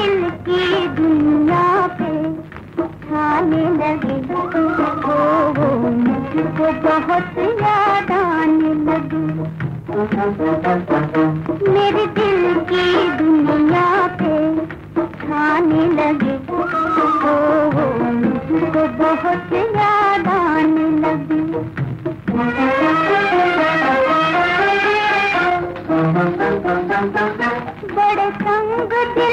दिल की दुनिया पे खाने लगी मेरे दिल तो की दुनिया बहुत लगी। बड़े संग दिल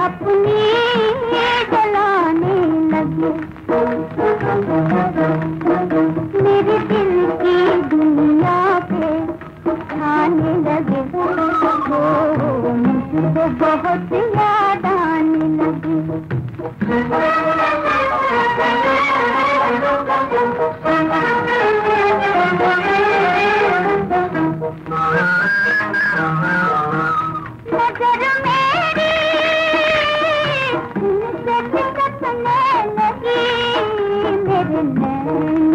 अपनी जलाने लगी। मेरे दिल की दुनिया पे लगे। बहुत याद आने लगी।